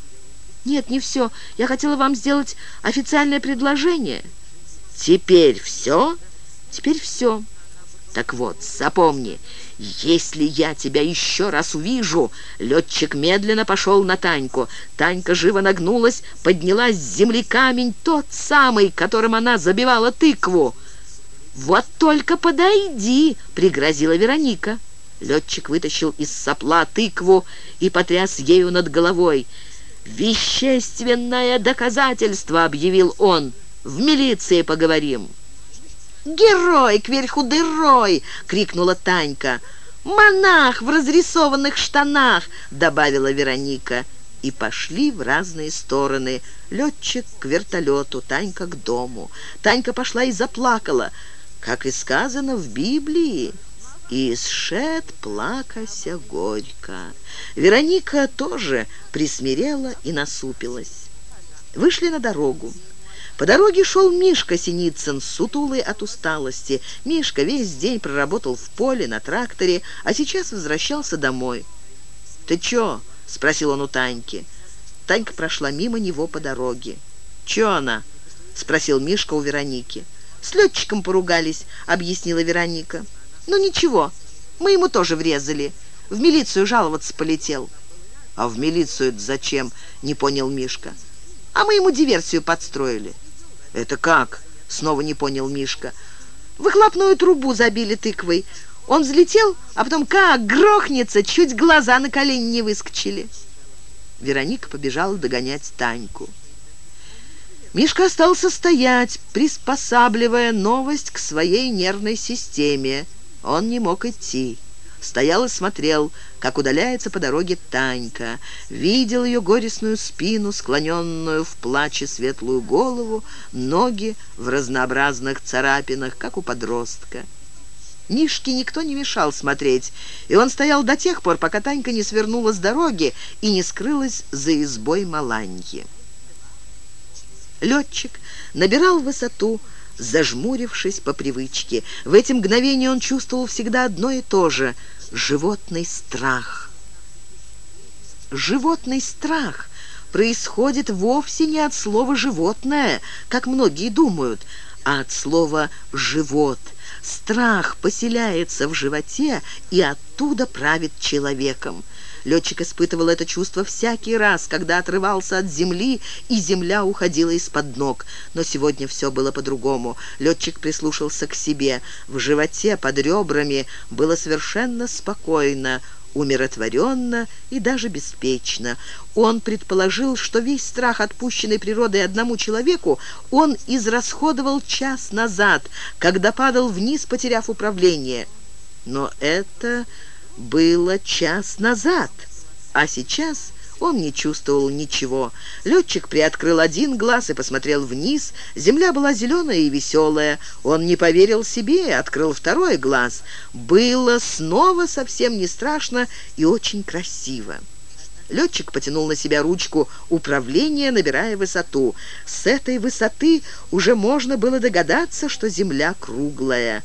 Speaker 1: «Нет, не все. Я хотела вам сделать официальное предложение». «Теперь все?» «Теперь все». «Так вот, запомни, если я тебя еще раз увижу...» Летчик медленно пошел на Таньку. Танька живо нагнулась, подняла с земли камень, тот самый, которым она забивала тыкву. «Вот только подойди!» — пригрозила Вероника. Летчик вытащил из сопла тыкву и потряс ею над головой. «Вещественное доказательство!» — объявил он. «В милиции поговорим!» «Герой кверху дырой!» — крикнула Танька. «Монах в разрисованных штанах!» — добавила Вероника. И пошли в разные стороны. Летчик к вертолету, Танька к дому. Танька пошла и заплакала — как и сказано в Библии, «И сшед плакася горько». Вероника тоже присмирела и насупилась. Вышли на дорогу. По дороге шел Мишка Синицын, сутулый от усталости. Мишка весь день проработал в поле, на тракторе, а сейчас возвращался домой. «Ты чё?» — спросил он у Таньки. Танька прошла мимо него по дороге. «Чё она?» — спросил Мишка у Вероники. «С летчиком поругались», — объяснила Вероника. «Ну ничего, мы ему тоже врезали. В милицию жаловаться полетел». «А в милицию зачем?» — не понял Мишка. «А мы ему диверсию подстроили». «Это как?» — снова не понял Мишка. «Выхлопную трубу забили тыквой. Он взлетел, а потом как грохнется, чуть глаза на колени не выскочили». Вероника побежала догонять Таньку. Мишка остался стоять, приспосабливая новость к своей нервной системе. Он не мог идти. Стоял и смотрел, как удаляется по дороге Танька. Видел ее горестную спину, склоненную в плаче светлую голову, ноги в разнообразных царапинах, как у подростка. Мишке никто не мешал смотреть, и он стоял до тех пор, пока Танька не свернула с дороги и не скрылась за избой Маланьи. Летчик набирал высоту, зажмурившись по привычке. В эти мгновения он чувствовал всегда одно и то же — животный страх. Животный страх происходит вовсе не от слова «животное», как многие думают, а от слова «живот». Страх поселяется в животе и оттуда правит человеком. Летчик испытывал это чувство всякий раз, когда отрывался от земли, и земля уходила из-под ног. Но сегодня все было по-другому. Летчик прислушался к себе. В животе, под ребрами, было совершенно спокойно, умиротворенно и даже беспечно. Он предположил, что весь страх, отпущенный природой одному человеку, он израсходовал час назад, когда падал вниз, потеряв управление. Но это было час назад, а сейчас Он не чувствовал ничего. Летчик приоткрыл один глаз и посмотрел вниз. Земля была зеленая и веселая. Он не поверил себе и открыл второй глаз. Было снова совсем не страшно и очень красиво. Летчик потянул на себя ручку управления, набирая высоту. С этой высоты уже можно было догадаться, что земля круглая.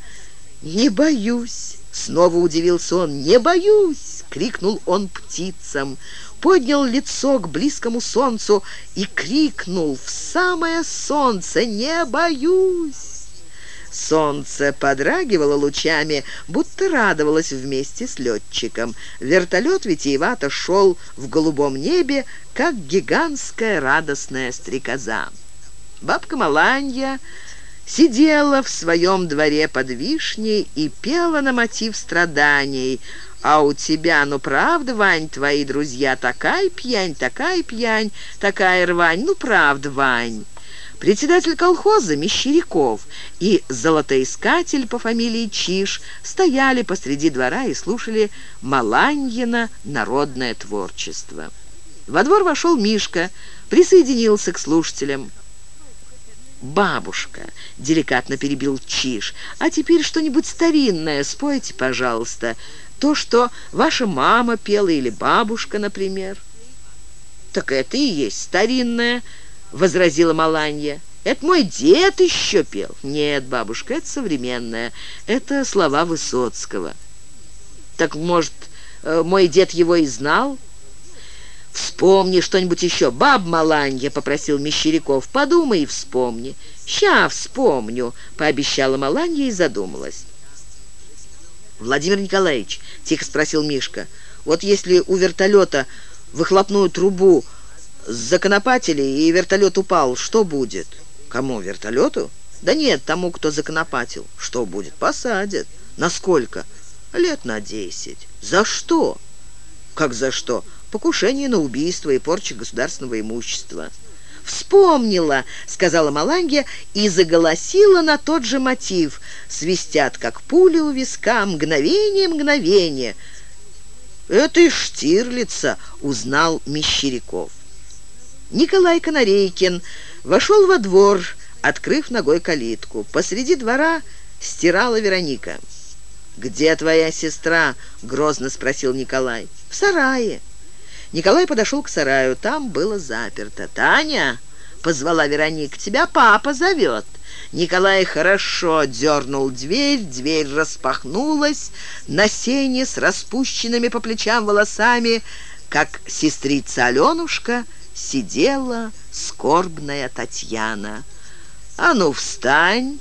Speaker 1: «Не боюсь!» — снова удивился он. «Не боюсь!» — крикнул он птицам. Поднял лицо к близкому солнцу и крикнул в самое солнце «Не боюсь!» Солнце подрагивало лучами, будто радовалось вместе с летчиком. Вертолет витиевато шел в голубом небе, как гигантская радостная стрекоза. Бабка Маланья сидела в своем дворе под вишней и пела на мотив страданий. «А у тебя, ну правда, Вань, твои друзья, такая пьянь, такая пьянь, такая рвань, ну правда, Вань». Председатель колхоза Мещеряков и золотоискатель по фамилии Чиш стояли посреди двора и слушали Маланьина народное творчество. Во двор вошел Мишка, присоединился к слушателям. «Бабушка», — деликатно перебил Чиш, «а теперь что-нибудь старинное спойте, пожалуйста. То, что ваша мама пела или бабушка, например». «Так это и есть старинное», — возразила Маланья. «Это мой дед еще пел». «Нет, бабушка, это современное. Это слова Высоцкого». «Так, может, э, мой дед его и знал?» «Вспомни что-нибудь еще, баб Маланья», — попросил Мещеряков. «Подумай и вспомни». «Ща вспомню», — пообещала Маланья и задумалась. «Владимир Николаевич», — тихо спросил Мишка, «вот если у вертолета выхлопную трубу законопатили, и вертолет упал, что будет? Кому, вертолету? Да нет, тому, кто законопатил. Что будет? Посадят. На сколько? Лет на десять. За что? Как за что? Покушение на убийство и порча государственного имущества. «Вспомнила», — сказала Маланья и заголосила на тот же мотив. Свистят, как пули у виска, мгновение, мгновение. «Это из Штирлица», — узнал Мещеряков. Николай Канарейкин вошел во двор, открыв ногой калитку. Посреди двора стирала Вероника. «Где твоя сестра?» — грозно спросил Николай. «В сарае». Николай подошел к сараю. Там было заперто. «Таня!» — позвала Вероника. «Тебя папа зовет». Николай хорошо дернул дверь, дверь распахнулась. На сене с распущенными по плечам волосами, как сестрица Аленушка — сидела скорбная Татьяна. «А ну, встань!»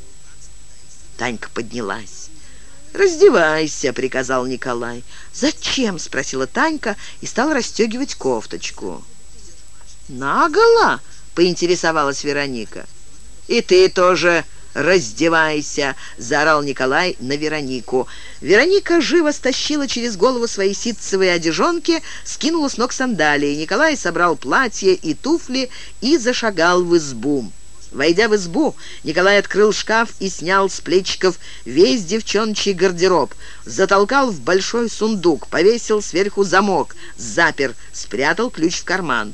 Speaker 1: Танька поднялась. «Раздевайся», — приказал Николай. «Зачем?» — спросила Танька и стала расстегивать кофточку. «Наголо?» — поинтересовалась Вероника. «И ты тоже «Раздевайся!» — заорал Николай на Веронику. Вероника живо стащила через голову свои ситцевые одежонки, скинула с ног сандалии. Николай собрал платье и туфли и зашагал в избу. Войдя в избу, Николай открыл шкаф и снял с плечиков весь девчончий гардероб, затолкал в большой сундук, повесил сверху замок, запер, спрятал ключ в карман.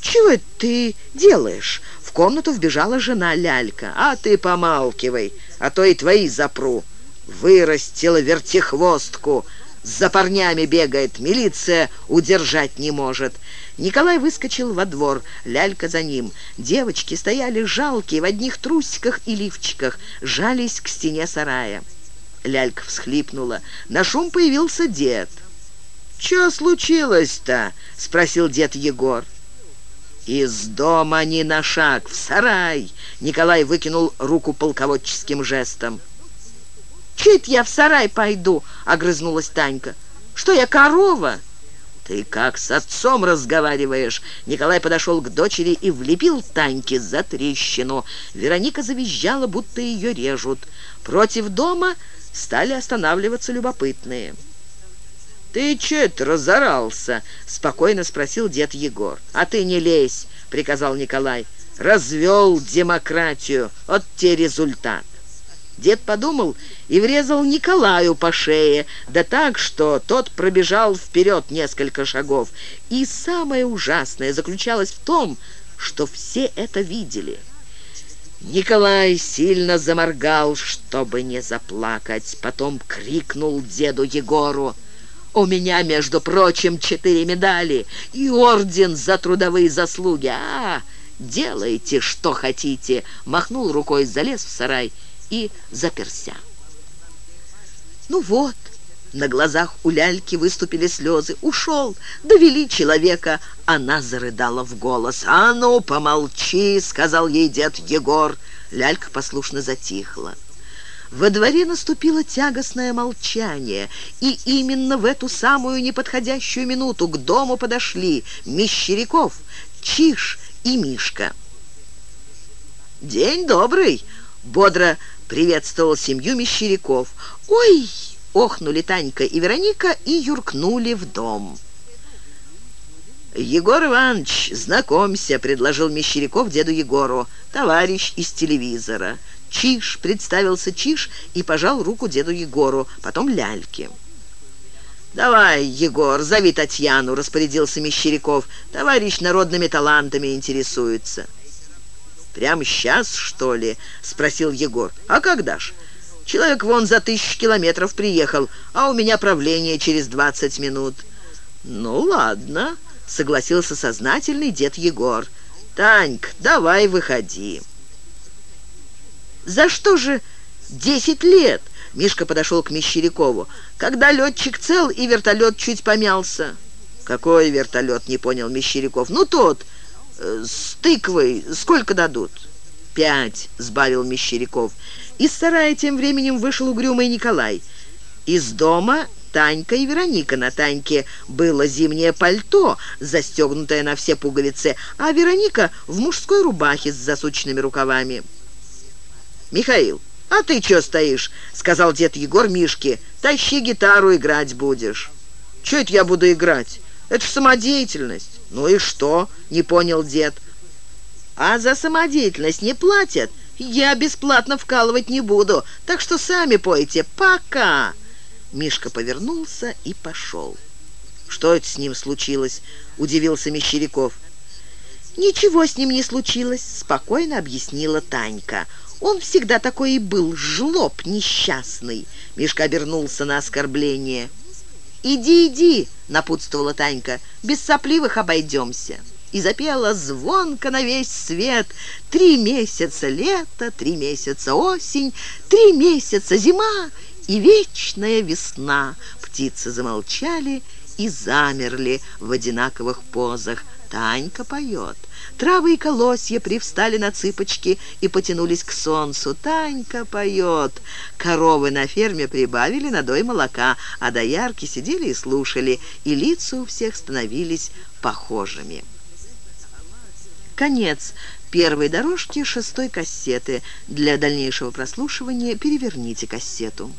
Speaker 1: «Чего ты делаешь?» В комнату вбежала жена Лялька. «А ты помалкивай, а то и твои запру. Вырастила вертихвостку, за парнями бегает, милиция удержать не может». Николай выскочил во двор, лялька за ним. Девочки стояли жалкие, в одних трусиках и лифчиках, жались к стене сарая. Лялька всхлипнула. На шум появился дед. «Чё случилось-то?» — спросил дед Егор. «Из дома ни на шаг, в сарай!» Николай выкинул руку полководческим жестом. «Чуть я в сарай пойду!» — огрызнулась Танька. «Что я, корова?» «Ты как с отцом разговариваешь?» Николай подошел к дочери и влепил Таньке за трещину. Вероника завизжала, будто ее режут. Против дома стали останавливаться любопытные. «Ты че это разорался?» — спокойно спросил дед Егор. «А ты не лезь», — приказал Николай. «Развел демократию. Вот те результат». Дед подумал и врезал Николаю по шее, да так, что тот пробежал вперед несколько шагов. И самое ужасное заключалось в том, что все это видели. Николай сильно заморгал, чтобы не заплакать, потом крикнул деду Егору. «У меня, между прочим, четыре медали и орден за трудовые заслуги. А, делайте, что хотите!» Махнул рукой, залез в сарай и заперся. Ну вот, на глазах у ляльки выступили слезы. Ушел, довели человека. Она зарыдала в голос. «А ну, помолчи!» — сказал ей дед Егор. Лялька послушно затихла. Во дворе наступило тягостное молчание, и именно в эту самую неподходящую минуту к дому подошли Мещеряков, Чиж и Мишка. «День добрый!» — бодро приветствовал семью Мещеряков. «Ой!» — охнули Танька и Вероника и юркнули в дом. «Егор Иванович, знакомься», — предложил Мещеряков деду Егору, товарищ из телевизора. Чиш, представился Чиш и пожал руку деду Егору, потом Ляльке. «Давай, Егор, зови Татьяну», — распорядился Мещеряков. «Товарищ народными талантами интересуется». «Прямо сейчас, что ли?» — спросил Егор. «А когда ж? Человек вон за тысячу километров приехал, а у меня правление через двадцать минут». «Ну, ладно», — согласился сознательный дед Егор. «Таньк, давай выходи». «За что же десять лет?» Мишка подошел к Мещерякову. «Когда летчик цел и вертолет чуть помялся». «Какой вертолет?» — не понял Мещеряков. «Ну, тот, с тыквой сколько дадут?» «Пять», — сбавил Мещеряков. Из сарая тем временем вышел угрюмый Николай. Из дома Танька и Вероника. На Таньке было зимнее пальто, застегнутое на все пуговицы, а Вероника в мужской рубахе с засученными рукавами. «Михаил, а ты чё стоишь?» — сказал дед Егор Мишке. «Тащи гитару, играть будешь». «Чё это я буду играть? Это самодеятельность». «Ну и что?» — не понял дед. «А за самодеятельность не платят? Я бесплатно вкалывать не буду, так что сами пойте. Пока!» Мишка повернулся и пошел. «Что это с ним случилось?» — удивился Мещеряков. «Ничего с ним не случилось», — спокойно объяснила Танька. «Он всегда такой и был, жлоб несчастный». Мишка обернулся на оскорбление. «Иди, иди!» — напутствовала Танька. «Без сопливых обойдемся». И запела звонко на весь свет. Три месяца лето, три месяца осень, три месяца зима и вечная весна. Птицы замолчали и замерли в одинаковых позах. Танька поет. Травы и колосья привстали на цыпочки и потянулись к солнцу. Танька поет. Коровы на ферме прибавили надой молока, а доярки сидели и слушали, и лица у всех становились похожими. Конец первой дорожки шестой кассеты. Для дальнейшего прослушивания переверните кассету.